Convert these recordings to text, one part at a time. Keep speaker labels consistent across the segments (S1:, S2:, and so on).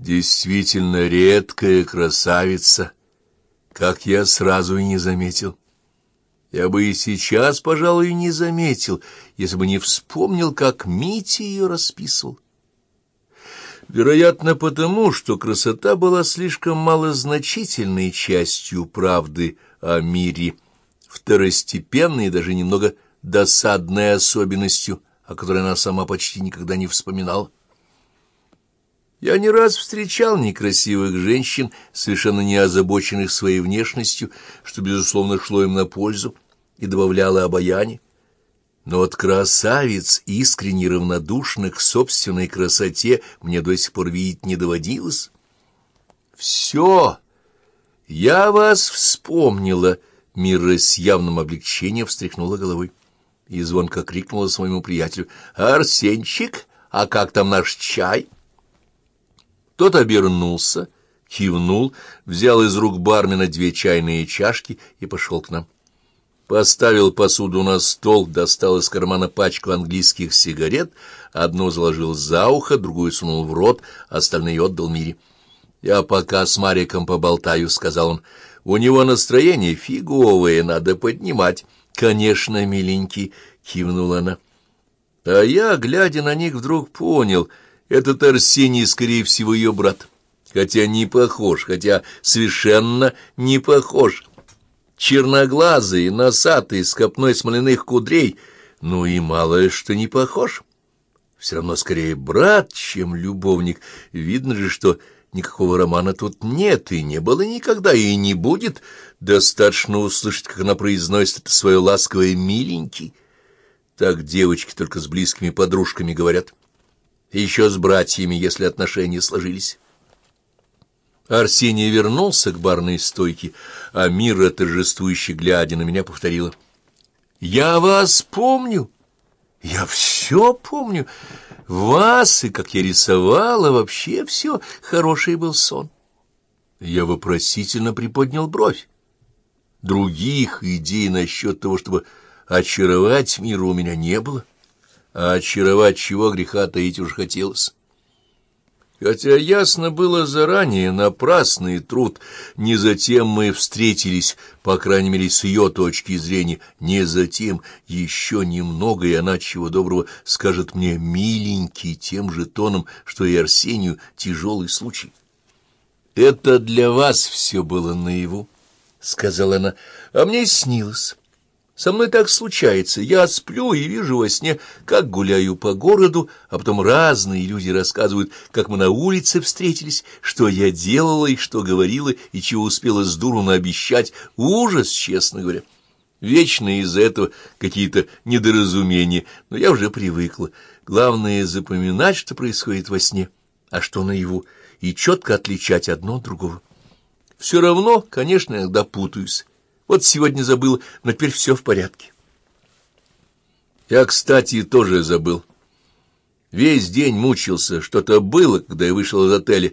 S1: Действительно редкая красавица, как я сразу и не заметил. Я бы и сейчас, пожалуй, не заметил, если бы не вспомнил, как Митя ее расписывал. Вероятно, потому, что красота была слишком малозначительной частью правды о мире, второстепенной и даже немного досадной особенностью, о которой она сама почти никогда не вспоминала. Я не раз встречал некрасивых женщин, совершенно не озабоченных своей внешностью, что, безусловно, шло им на пользу и добавляло обаяние. Но от красавиц, искренне равнодушных к собственной красоте, мне до сих пор видеть не доводилось. «Все! Я вас вспомнила!» Мира с явным облегчением встряхнула головой и звонко крикнула своему приятелю. «Арсенчик, а как там наш чай?» Тот обернулся, кивнул, взял из рук бармена две чайные чашки и пошел к нам. Поставил посуду на стол, достал из кармана пачку английских сигарет, одну заложил за ухо, другую сунул в рот, остальные отдал Мире. «Я пока с Мариком поболтаю», — сказал он. «У него настроение фиговое, надо поднимать». «Конечно, миленький», — кивнула она. А я, глядя на них, вдруг понял — этот Арсений, скорее всего, ее брат. Хотя не похож, хотя совершенно не похож. Черноглазый, носатый, с копной смоляных кудрей, ну и мало что не похож. Все равно скорее брат, чем любовник. Видно же, что никакого романа тут нет, и не было никогда, и не будет. Достаточно услышать, как она произносит это свое ласковое «миленький». Так девочки только с близкими подружками говорят еще с братьями, если отношения сложились. Арсений вернулся к барной стойке, а Мира, торжествующе глядя на меня, повторила. «Я вас помню! Я все помню! Вас, и как я рисовала, вообще все. Хороший был сон!» Я вопросительно приподнял бровь. Других идей насчет того, чтобы очаровать миру, у меня не было а очаровать чего греха таить уж хотелось. Хотя ясно было заранее, напрасный труд, не затем мы встретились, по крайней мере, с ее точки зрения, не затем, еще немного, и она, чего доброго, скажет мне «миленький» тем же тоном, что и Арсению тяжелый случай. «Это для вас все было наяву», — сказала она, — «а мне снилось». Со мной так случается. Я сплю и вижу во сне, как гуляю по городу, а потом разные люди рассказывают, как мы на улице встретились, что я делала и что говорила, и чего успела с дуру наобещать. Ужас, честно говоря. Вечно из-за этого какие-то недоразумения, но я уже привыкла. Главное — запоминать, что происходит во сне, а что наяву, и четко отличать одно от другого. Все равно, конечно, иногда путаюсь. Вот сегодня забыл, но теперь все в порядке. Я, кстати, тоже забыл. Весь день мучился, что-то было, когда я вышел из отеля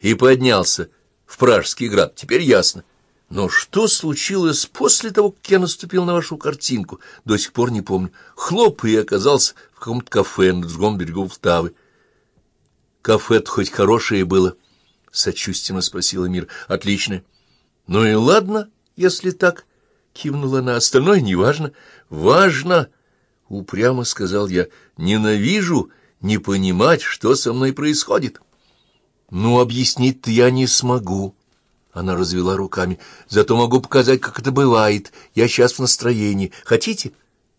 S1: и поднялся в Пражский град. Теперь ясно. Но что случилось после того, как я наступил на вашу картинку, до сих пор не помню. Хлоп, и оказался в каком-то кафе на другом берегу Влтавы. Кафе-то хоть хорошее было? — сочувственно спросила Мир. — Отлично. — Ну и ладно, — если так, — кивнула она, — остальное неважно. Важно, — упрямо сказал я, — ненавижу не понимать, что со мной происходит. Ну, объяснить-то я не смогу. Она развела руками. Зато могу показать, как это бывает. Я сейчас в настроении. Хотите?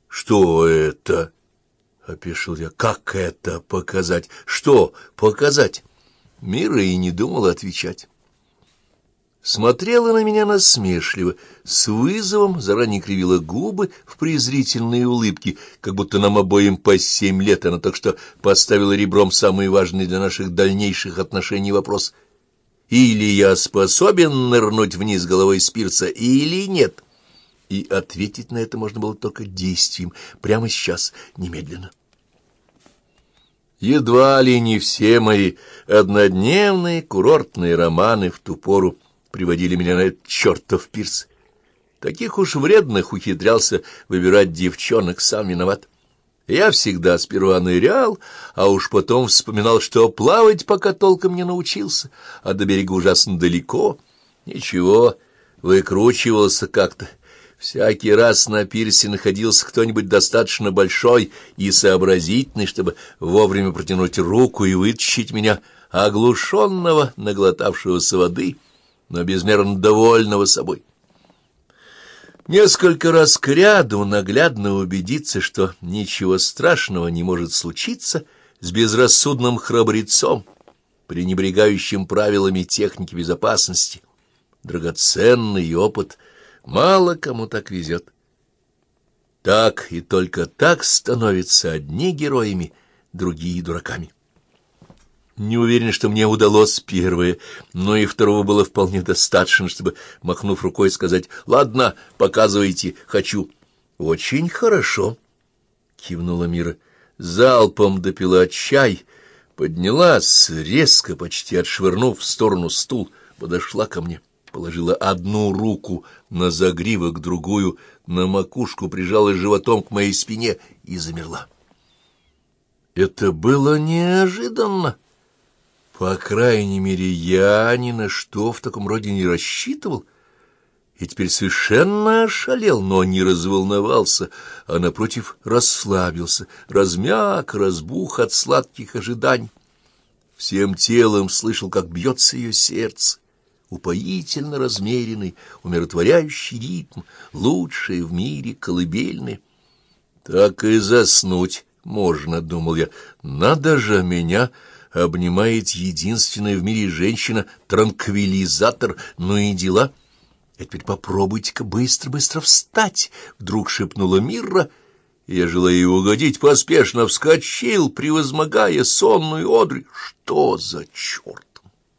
S1: Что это? — опешил я. Как это показать? Что показать? Мира и не думала отвечать смотрела на меня насмешливо, с вызовом заранее кривила губы в презрительные улыбки, как будто нам обоим по семь лет она так что поставила ребром самый важный для наших дальнейших отношений вопрос. Или я способен нырнуть вниз головой с пирса, или нет. И ответить на это можно было только действием, прямо сейчас, немедленно. Едва ли не все мои однодневные курортные романы в ту пору приводили меня на этот чертов пирс. Таких уж вредных ухитрялся выбирать девчонок, сам виноват. Я всегда сперва нырял, а уж потом вспоминал, что плавать пока толком не научился, а до берега ужасно далеко. Ничего, выкручивался как-то. Всякий раз на пирсе находился кто-нибудь достаточно большой и сообразительный, чтобы вовремя протянуть руку и вытащить меня, оглушенного, наглотавшегося воды, но безмерно довольного собой. Несколько раз к ряду наглядно убедиться, что ничего страшного не может случиться с безрассудным храбрецом, пренебрегающим правилами техники безопасности. Драгоценный опыт мало кому так везет. Так и только так становятся одни героями, другие дураками. Не уверен, что мне удалось первое, но и второго было вполне достаточно, чтобы, махнув рукой, сказать «Ладно, показывайте, хочу». «Очень хорошо», — кивнула Мира. Залпом допила чай, поднялась, резко, почти отшвырнув в сторону стул, подошла ко мне, положила одну руку на загривок, другую на макушку, прижалась животом к моей спине и замерла. Это было неожиданно. По крайней мере, я ни на что в таком роде не рассчитывал, и теперь совершенно ошалел, но не разволновался, а, напротив, расслабился, размяк, разбух от сладких ожиданий. Всем телом слышал, как бьется ее сердце, упоительно размеренный, умиротворяющий ритм, лучший в мире колыбельный. Так и заснуть можно, — думал я, — надо же меня обнимает единственная в мире женщина-транквилизатор, ну и дела. А теперь попробуйте-ка быстро-быстро встать, — вдруг шепнула Мирра. Я, желая ей угодить, поспешно вскочил, превозмогая сонную Одри. Что за черт?